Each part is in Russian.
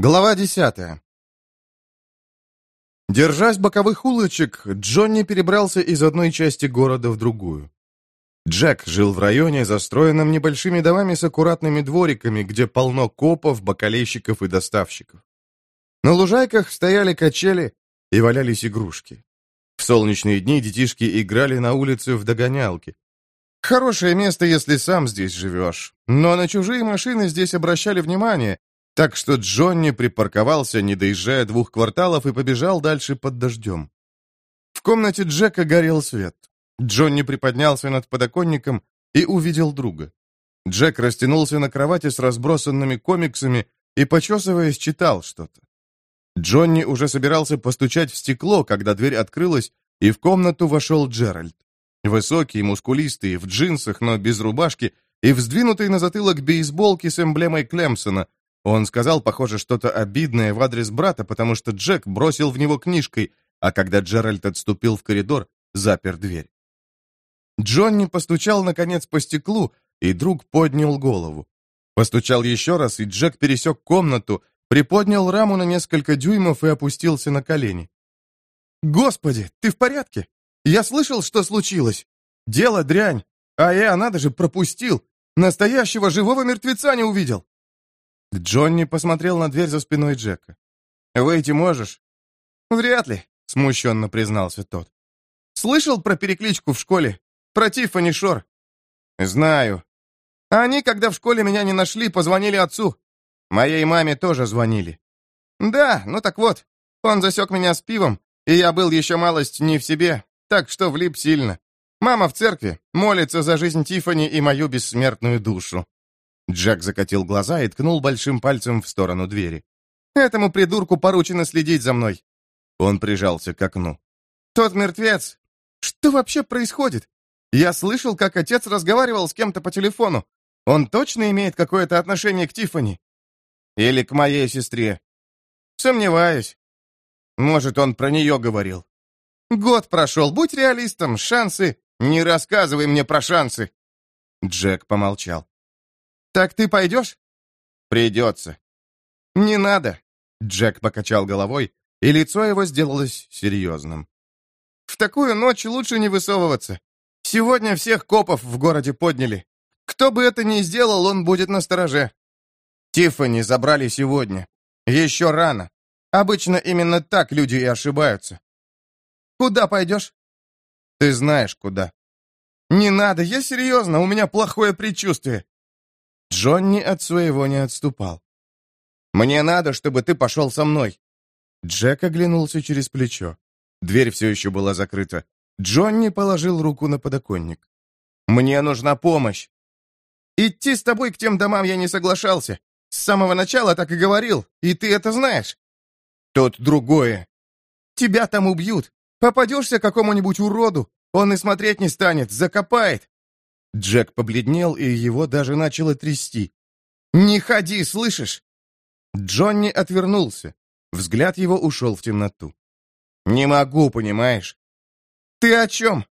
Глава десятая. Держась боковых улочек, Джонни перебрался из одной части города в другую. Джек жил в районе, застроенном небольшими домами с аккуратными двориками, где полно копов, бакалейщиков и доставщиков. На лужайках стояли качели и валялись игрушки. В солнечные дни детишки играли на улице в догонялки. Хорошее место, если сам здесь живешь, но на чужие машины здесь обращали внимание, так что Джонни припарковался, не доезжая двух кварталов, и побежал дальше под дождем. В комнате Джека горел свет. Джонни приподнялся над подоконником и увидел друга. Джек растянулся на кровати с разбросанными комиксами и, почесываясь, читал что-то. Джонни уже собирался постучать в стекло, когда дверь открылась, и в комнату вошел Джеральд. Высокий, мускулистый, в джинсах, но без рубашки, и вздвинутый на затылок бейсболки с эмблемой Клемсона, он сказал, похоже, что-то обидное в адрес брата, потому что Джек бросил в него книжкой, а когда Джеральд отступил в коридор, запер дверь. Джонни постучал, наконец, по стеклу, и друг поднял голову. Постучал еще раз, и Джек пересек комнату, приподнял раму на несколько дюймов и опустился на колени. «Господи, ты в порядке? Я слышал, что случилось. Дело дрянь. А я, надо же, пропустил. Настоящего живого мертвеца не увидел. Джонни посмотрел на дверь за спиной Джека. «Выйти можешь?» «Вряд ли», — смущенно признался тот. «Слышал про перекличку в школе? Про Тиффани Шор?» «Знаю. Они, когда в школе меня не нашли, позвонили отцу. Моей маме тоже звонили». «Да, ну так вот, он засек меня с пивом, и я был еще малость не в себе, так что влип сильно. Мама в церкви, молится за жизнь Тиффани и мою бессмертную душу». Джек закатил глаза и ткнул большим пальцем в сторону двери. «Этому придурку поручено следить за мной». Он прижался к окну. «Тот мертвец! Что вообще происходит? Я слышал, как отец разговаривал с кем-то по телефону. Он точно имеет какое-то отношение к Тиффани? Или к моей сестре? Сомневаюсь. Может, он про нее говорил. Год прошел, будь реалистом, шансы... Не рассказывай мне про шансы. Джек помолчал. «Так ты пойдешь?» «Придется». «Не надо», — Джек покачал головой, и лицо его сделалось серьезным. «В такую ночь лучше не высовываться. Сегодня всех копов в городе подняли. Кто бы это ни сделал, он будет на стороже. Тиффани забрали сегодня. Еще рано. Обычно именно так люди и ошибаются. Куда пойдешь? Ты знаешь, куда. Не надо, я серьезно, у меня плохое предчувствие. Джонни от своего не отступал. «Мне надо, чтобы ты пошел со мной». Джек оглянулся через плечо. Дверь все еще была закрыта. Джонни положил руку на подоконник. «Мне нужна помощь». «Идти с тобой к тем домам я не соглашался. С самого начала так и говорил, и ты это знаешь». «Тут другое. Тебя там убьют. Попадешься какому-нибудь уроду, он и смотреть не станет, закопает. Джек побледнел, и его даже начало трясти. «Не ходи, слышишь?» Джонни отвернулся. Взгляд его ушел в темноту. «Не могу, понимаешь?» «Ты о чем?»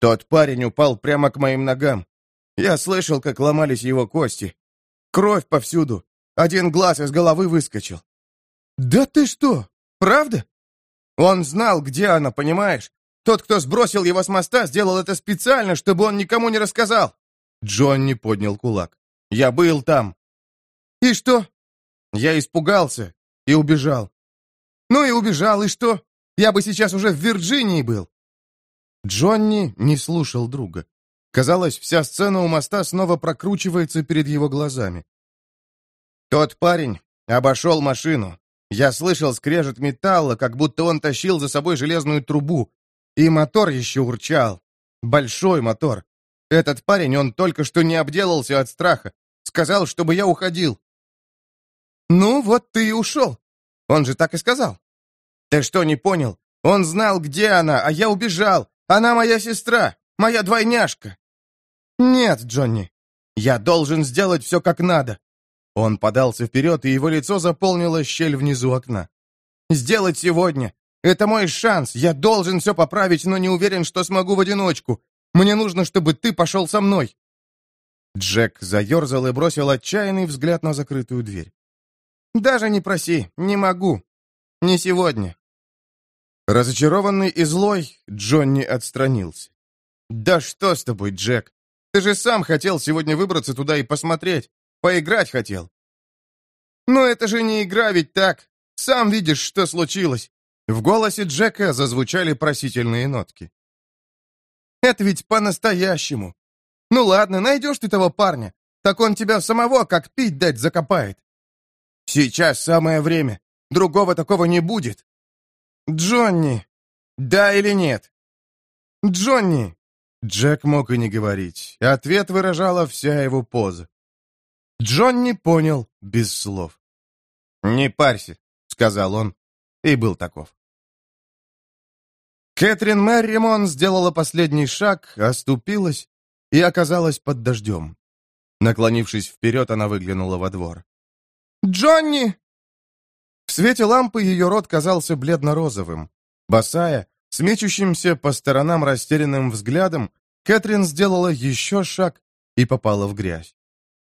Тот парень упал прямо к моим ногам. Я слышал, как ломались его кости. Кровь повсюду. Один глаз из головы выскочил. «Да ты что? Правда?» Он знал, где она, понимаешь? Тот, кто сбросил его с моста, сделал это специально, чтобы он никому не рассказал. Джонни поднял кулак. Я был там. И что? Я испугался и убежал. Ну и убежал, и что? Я бы сейчас уже в Вирджинии был. Джонни не слушал друга. Казалось, вся сцена у моста снова прокручивается перед его глазами. Тот парень обошел машину. Я слышал скрежет металла, как будто он тащил за собой железную трубу. И мотор еще урчал. Большой мотор. Этот парень, он только что не обделался от страха. Сказал, чтобы я уходил. Ну, вот ты и ушел. Он же так и сказал. Ты что, не понял? Он знал, где она, а я убежал. Она моя сестра, моя двойняшка. Нет, Джонни, я должен сделать все как надо. Он подался вперед, и его лицо заполнило щель внизу окна. «Сделать сегодня! Это мой шанс. Я должен все поправить, но не уверен, что смогу в одиночку. Мне нужно, чтобы ты пошел со мной». Джек заерзал и бросил отчаянный взгляд на закрытую дверь. «Даже не проси, не могу. Не сегодня». Разочарованный и злой, Джонни отстранился. «Да что с тобой, Джек? Ты же сам хотел сегодня выбраться туда и посмотреть. Поиграть хотел». «Но это же не игра, ведь так? Сам видишь, что случилось». В голосе Джека зазвучали просительные нотки. «Это ведь по-настоящему. Ну ладно, найдешь ты того парня. Так он тебя самого, как пить дать, закопает. Сейчас самое время. Другого такого не будет. Джонни. Да или нет? Джонни. Джек мог и не говорить. Ответ выражала вся его поза. Джонни понял без слов. «Не парься», — сказал он, и был таков. Кэтрин Мерримон сделала последний шаг, оступилась и оказалась под дождем. Наклонившись вперед, она выглянула во двор. «Джонни!» В свете лампы ее рот казался бледно-розовым. Босая, с по сторонам растерянным взглядом, Кэтрин сделала еще шаг и попала в грязь.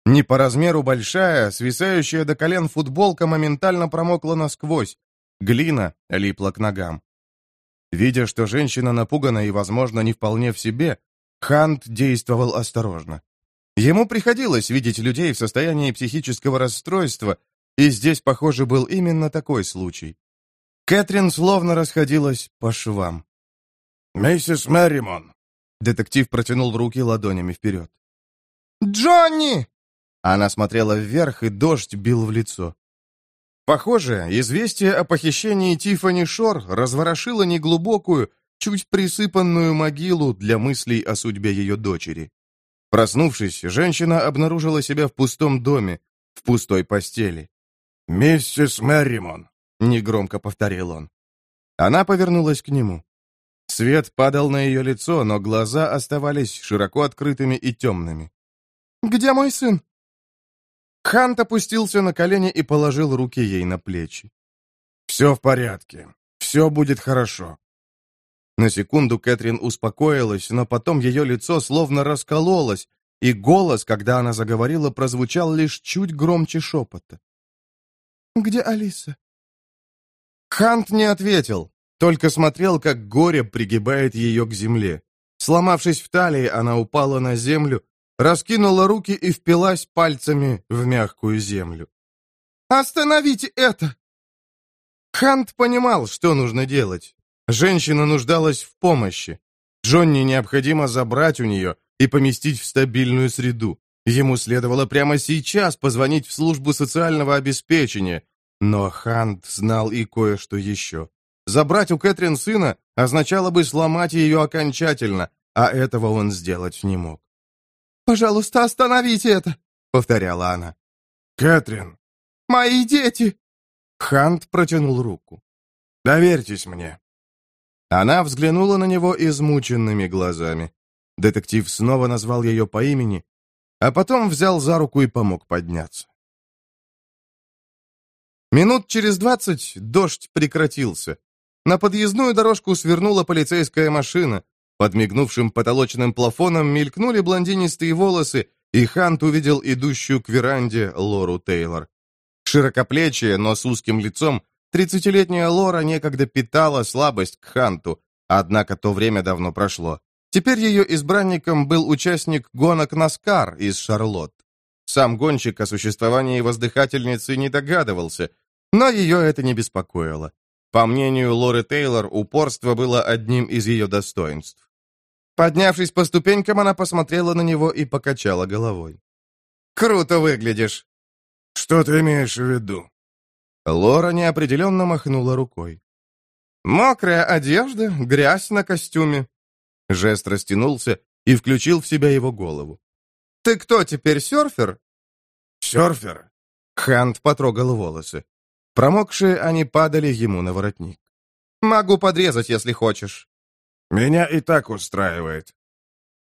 Не по размеру большая, свисающая до колен футболка моментально промокла насквозь. Глина липла к ногам. Видя, что женщина напугана и, возможно, не вполне в себе, Хант действовал осторожно. Ему приходилось видеть людей в состоянии психического расстройства, и здесь, похоже, был именно такой случай. Кэтрин словно расходилась по швам. «Миссис Мэримон!» Детектив протянул руки ладонями вперед. «Джонни!» Она смотрела вверх, и дождь бил в лицо. Похоже, известие о похищении Тиффани Шор разворошило неглубокую, чуть присыпанную могилу для мыслей о судьбе ее дочери. Проснувшись, женщина обнаружила себя в пустом доме, в пустой постели. «Миссис Мерримон», — негромко повторил он. Она повернулась к нему. Свет падал на ее лицо, но глаза оставались широко открытыми и темными. «Где мой сын?» Хант опустился на колени и положил руки ей на плечи. «Все в порядке. Все будет хорошо. На секунду Кэтрин успокоилась, но потом ее лицо словно раскололось, и голос, когда она заговорила, прозвучал лишь чуть громче шепота. «Где Алиса?» Хант не ответил, только смотрел, как горе пригибает ее к земле. Сломавшись в талии, она упала на землю, раскинула руки и впилась пальцами в мягкую землю. «Остановите это!» Хант понимал, что нужно делать. Женщина нуждалась в помощи. Джонни необходимо забрать у нее и поместить в стабильную среду. Ему следовало прямо сейчас позвонить в службу социального обеспечения. Но Хант знал и кое-что еще. Забрать у Кэтрин сына означало бы сломать ее окончательно, а этого он сделать не мог. «Пожалуйста, остановите это!» — повторяла она. «Кэтрин!» «Мои дети!» Хант протянул руку. «Доверьтесь мне. Она взглянула на него измученными глазами. Детектив снова назвал ее по имени, а потом взял за руку и помог подняться. Минут через двадцать дождь прекратился. На подъездную дорожку свернула полицейская машина. Под мигнувшим потолочным плафоном мелькнули блондинистые волосы, и Хант увидел идущую к веранде Лору Тейлор. Широкоплечья, но с узким лицом, Тридцатилетняя Лора некогда питала слабость к Ханту, однако то время давно прошло. Теперь ее избранником был участник гонок Наскар из Шарлотт. Сам гонщик о существовании воздыхательницы не догадывался, но ее это не беспокоило. По мнению Лоры Тейлор, упорство было одним из ее достоинств. Поднявшись по ступенькам, она посмотрела на него и покачала головой. «Круто выглядишь!» «Что ты имеешь в виду?» Лора неопределенно махнула рукой. «Мокрая одежда, грязь на костюме». Жест растянулся и включил в себя его голову. «Ты кто теперь, серфер?» «Серфер?» Хант потрогал волосы. Промокшие они падали ему на воротник. «Могу подрезать, если хочешь». «Меня и так устраивает».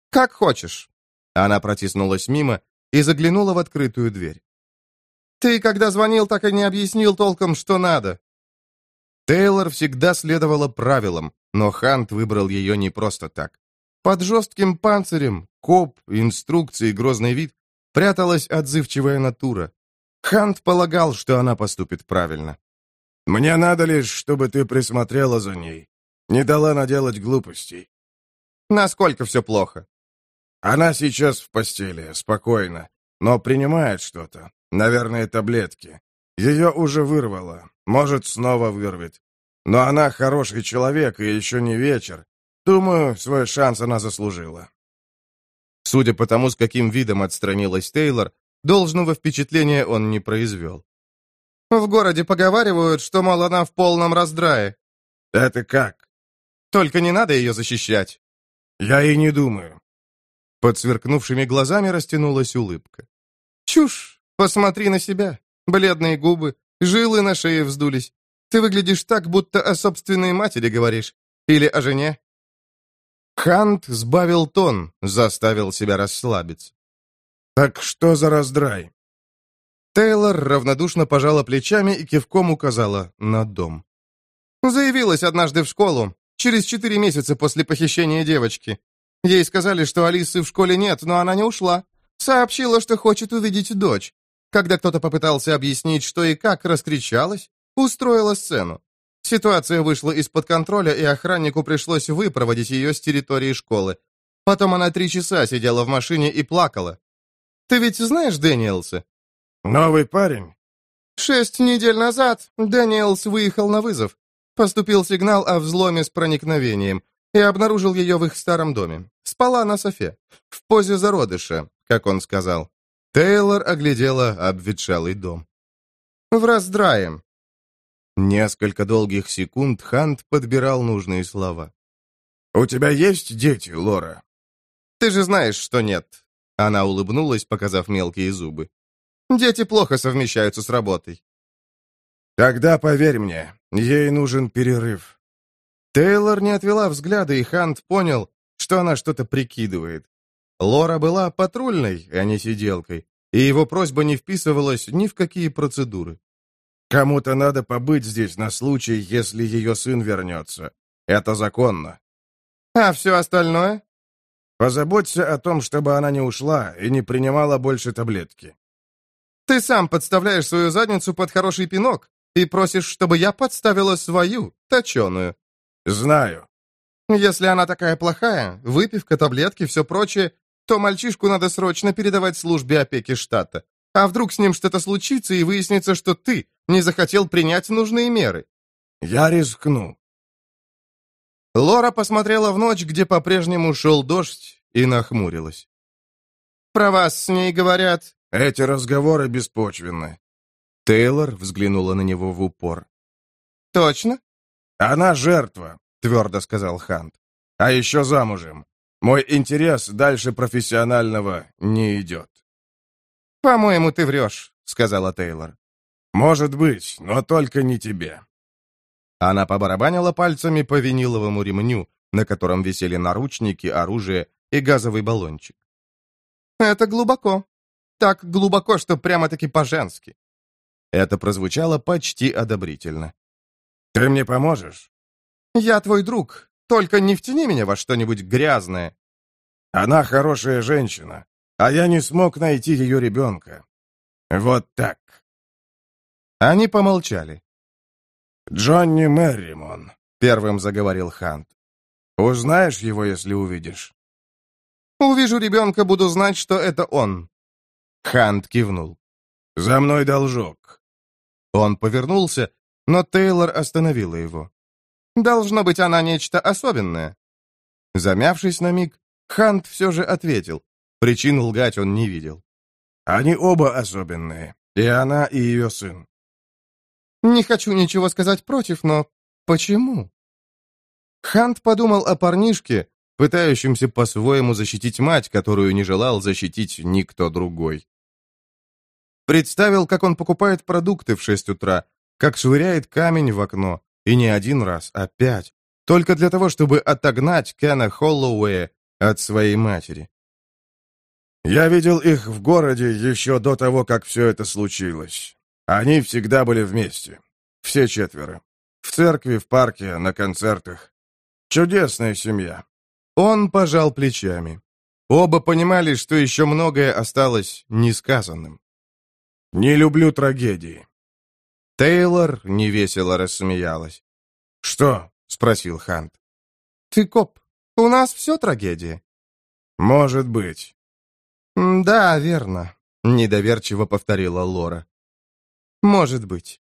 «Как хочешь». Она протиснулась мимо и заглянула в открытую дверь. Ты, когда звонил, так и не объяснил толком, что надо». Тейлор всегда следовала правилам, но Хант выбрал ее не просто так. Под жестким панцирем, коп, инструкции, грозный вид пряталась отзывчивая натура. Хант полагал, что она поступит правильно. «Мне надо лишь, чтобы ты присмотрела за ней. Не дала наделать глупостей». «Насколько все плохо?» «Она сейчас в постели, спокойно, но принимает что-то. Наверное, таблетки. Ее уже вырвало. Может, снова вырвет. Но она хороший человек, и еще не вечер. Думаю, свой шанс она заслужила». Судя по тому, с каким видом отстранилась Тейлор, должного впечатления он не произвел. «В городе поговаривают, что, мол, она в полном раздрае». «Это как?» «Только не надо ее защищать». «Я и не думаю». Под сверкнувшими глазами растянулась улыбка. «Чушь! Посмотри на себя. Бледные губы, жилы на шее вздулись. Ты выглядишь так, будто о собственной матери говоришь. Или о жене. Хант сбавил тон, заставил себя расслабиться. «Так что за раздрай?» Тейлор равнодушно пожала плечами и кивком указала на дом. Заявилась однажды в школу, через четыре месяца после похищения девочки. Ей сказали, что Алисы в школе нет, но она не ушла. Сообщила, что хочет увидеть дочь. Когда кто-то попытался объяснить, что и как, раскричалась, устроила сцену. Ситуация вышла из-под контроля, и охраннику пришлось выпроводить ее с территории школы. Потом она три часа сидела в машине и плакала. Ты ведь знаешь Дэниелса? Новый парень? Шесть недель назад Дэниелс выехал на вызов. Поступил сигнал о взломе с проникновением и обнаружил ее в их старом доме. Спала на софе, в позе зародыша, как он сказал. Тейлор оглядела обветшалый дом. «В раздрае. Несколько долгих секунд Хант подбирал нужные слова. «У тебя есть дети, Лора?» «Ты же знаешь, что нет». Она улыбнулась, показав мелкие зубы. «Дети плохо совмещаются с работой». «Тогда поверь мне, ей нужен перерыв». Тейлор не отвела взгляда, и Хант понял, что она что-то прикидывает. Лора была патрульной, а не сиделкой, и его просьба не вписывалась ни в какие процедуры. Кому-то надо побыть здесь на случай, если ее сын вернется. Это законно. А все остальное? Позаботься о том, чтобы она не ушла и не принимала больше таблетки. Ты сам подставляешь свою задницу под хороший пинок и просишь, чтобы я подставила свою, точеную. Знаю. Если она такая плохая, выпивка, таблетки, все прочее, то мальчишку надо срочно передавать службе опеки штата. А вдруг с ним что-то случится и выяснится, что ты не захотел принять нужные меры? Я рискну. Лора посмотрела в ночь, где по-прежнему шел дождь, и нахмурилась. «Про вас с ней говорят...» «Эти разговоры беспочвенны». Тейлор взглянула на него в упор. «Точно?» «Она жертва», — твердо сказал Хант. «А еще замужем. Мой интерес дальше профессионального не идет». «По-моему, ты врешь», — сказала Тейлор. «Может быть, но только не тебе». Она побарабанила пальцами по виниловому ремню, на котором висели наручники, оружие и газовый баллончик. «Это глубоко. Так глубоко, что прямо-таки по-женски». Это прозвучало почти одобрительно. «Ты мне поможешь?» «Я твой друг. Только не втяни меня во что-нибудь грязное». «Она хорошая женщина а я не смог найти ее ребенка. Вот так. Они помолчали. «Джонни Мерримон», — первым заговорил Хант. «Узнаешь его, если увидишь?» «Увижу ребенка, буду знать, что это он». Хант кивнул. «За мной должок». Он повернулся, но Тейлор остановила его. «Должно быть, она нечто особенное». Замявшись на миг, Хант все же ответил. Причин лгать он не видел. Они оба особенные, и она, и ее сын. Не хочу ничего сказать против, но почему? Хант подумал о парнишке, пытающемся по-своему защитить мать, которую не желал защитить никто другой. Представил, как он покупает продукты в шесть утра, как швыряет камень в окно, и не один раз, а пять, только для того, чтобы отогнать Кена Холлоуэя от своей матери. Я видел их в городе еще до того, как все это случилось. Они всегда были вместе. Все четверо. В церкви, в парке, на концертах. Чудесная семья. Он пожал плечами. Оба понимали, что еще многое осталось несказанным. Не люблю трагедии». Тейлор невесело рассмеялась. «Что?» — спросил Хант. «Ты коп. У нас все трагедия». «Может быть». «Да, верно», — недоверчиво повторила Лора. «Может быть».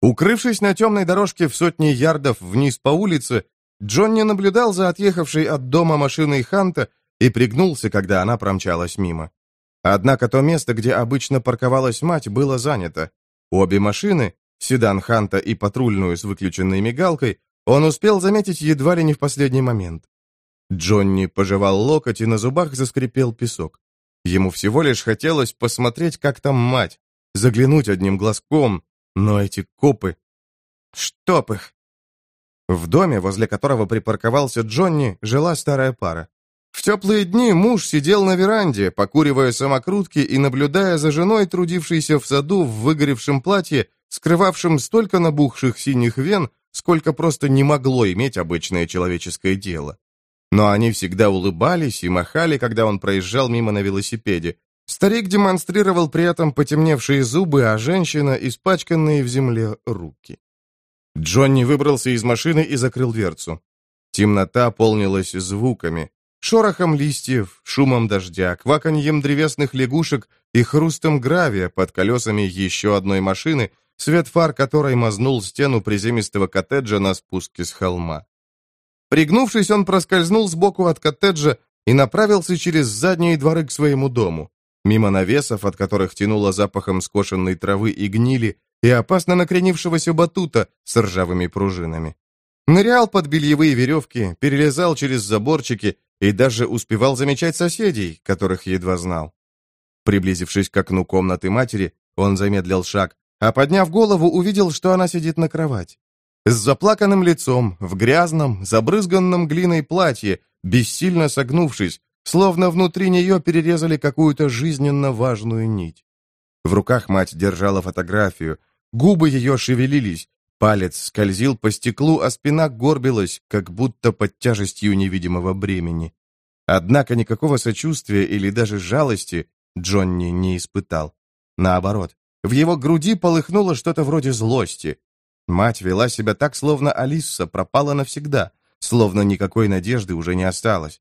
Укрывшись на темной дорожке в сотни ярдов вниз по улице, Джонни наблюдал за отъехавшей от дома машиной Ханта и пригнулся, когда она промчалась мимо. Однако то место, где обычно парковалась мать, было занято. Обе машины, седан Ханта и патрульную с выключенной мигалкой, он успел заметить едва ли не в последний момент. Джонни пожевал локоть и на зубах заскрипел песок. Ему всего лишь хотелось посмотреть, как там мать, заглянуть одним глазком, но эти копы... Чтоб их! В доме, возле которого припарковался Джонни, жила старая пара. В теплые дни муж сидел на веранде, покуривая самокрутки и наблюдая за женой, трудившейся в саду в выгоревшем платье, скрывавшем столько набухших синих вен, сколько просто не могло иметь обычное человеческое дело. Но они всегда улыбались и махали, когда он проезжал мимо на велосипеде. Старик демонстрировал при этом потемневшие зубы, а женщина — испачканные в земле руки. Джонни выбрался из машины и закрыл дверцу. Темнота полнилась звуками. Шорохом листьев, шумом дождя, кваканьем древесных лягушек и хрустом гравия под колесами еще одной машины, свет фар которой мазнул стену приземистого коттеджа на спуске с холма. Пригнувшись, он проскользнул сбоку от коттеджа и направился через задние дворы к своему дому, мимо навесов, от которых тянуло запахом скошенной травы и гнили, и опасно накренившегося батута с ржавыми пружинами. Нырял под бельевые веревки, перелезал через заборчики и даже успевал замечать соседей, которых едва знал. Приблизившись к окну комнаты матери, он замедлил шаг, а подняв голову, увидел, что она сидит на кровати. С заплаканным лицом, в грязном, забрызганном глиной платье, бессильно согнувшись, словно внутри нее перерезали какую-то жизненно важную нить. В руках мать держала фотографию, губы ее шевелились, палец скользил по стеклу, а спина горбилась, как будто под тяжестью невидимого бремени. Однако никакого сочувствия или даже жалости Джонни не испытал. Наоборот, в его груди полыхнуло что-то вроде злости. Мать вела себя так, словно Алиса пропала навсегда, словно никакой надежды уже не осталось.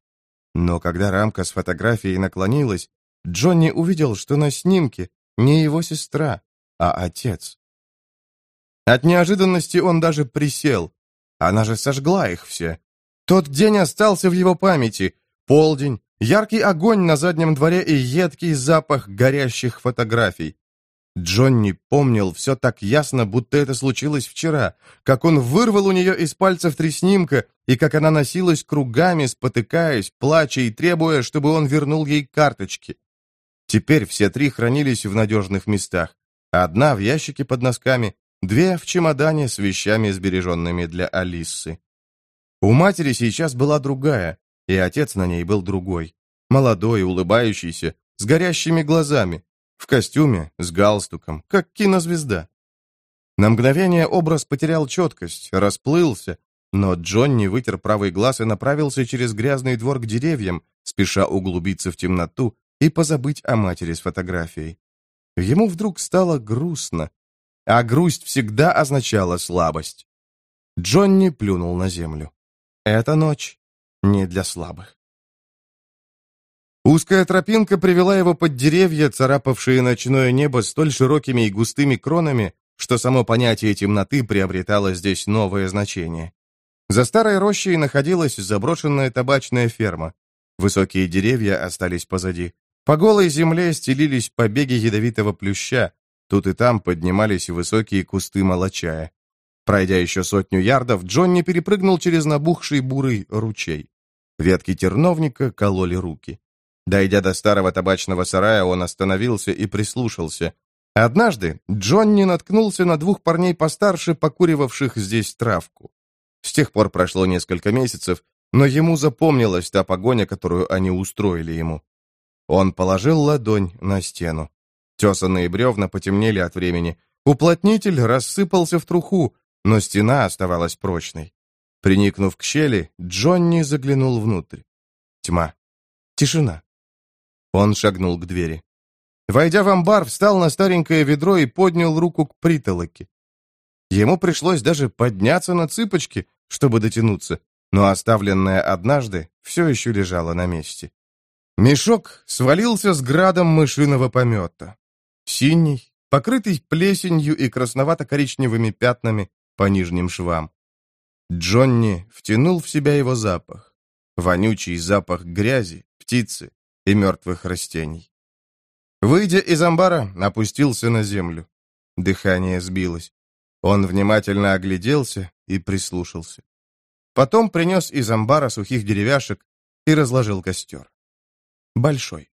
Но когда рамка с фотографией наклонилась, Джонни увидел, что на снимке не его сестра, а отец. От неожиданности он даже присел. Она же сожгла их все. Тот день остался в его памяти. Полдень, яркий огонь на заднем дворе и едкий запах горящих фотографий. Джонни помнил все так ясно, будто это случилось вчера, как он вырвал у нее из пальцев три снимка, и как она носилась кругами, спотыкаясь, плача и требуя, чтобы он вернул ей карточки. Теперь все три хранились в надежных местах. Одна в ящике под носками, две в чемодане с вещами, сбереженными для Алисы. У матери сейчас была другая, и отец на ней был другой. Молодой, улыбающийся, с горящими глазами, в костюме, с галстуком, как кинозвезда. На мгновение образ потерял четкость, расплылся, но Джонни вытер правый глаз и направился через грязный двор к деревьям, спеша углубиться в темноту и позабыть о матери с фотографией. Ему вдруг стало грустно, а грусть всегда означала слабость. Джонни плюнул на землю. Эта ночь не для слабых. Узкая тропинка привела его под деревья, царапавшие ночное небо столь широкими и густыми кронами, что само понятие темноты приобретало здесь новое значение. За старой рощей находилась заброшенная табачная ферма. Высокие деревья остались позади. По голой земле стелились побеги ядовитого плюща. Тут и там поднимались высокие кусты молочая. Пройдя еще сотню ярдов, Джонни перепрыгнул через набухший бурый ручей. Ветки терновника кололи руки. Дойдя до старого табачного сарая, он остановился и прислушался. Однажды Джонни наткнулся на двух парней постарше, покуривавших здесь травку. С тех пор прошло несколько месяцев, но ему запомнилась та погоня, которую они устроили ему. Он положил ладонь на стену. Тесанные бревна потемнели от времени. Уплотнитель рассыпался в труху, но стена оставалась прочной. Приникнув к щели, Джонни заглянул внутрь. Тьма. Тишина. Он шагнул к двери. Войдя в амбар, встал на старенькое ведро и поднял руку к притолоке. Ему пришлось даже подняться на цыпочки, чтобы дотянуться, но оставленное однажды все еще лежало на месте. Мешок свалился с градом мышиного помета. Синий, покрытый плесенью и красновато-коричневыми пятнами по нижним швам. Джонни втянул в себя его запах. Вонючий запах грязи, птицы и мертвых растений. Выйдя из амбара, опустился на землю. Дыхание сбилось. Он внимательно огляделся и прислушался. Потом принес из амбара сухих деревяшек и разложил костер. Большой.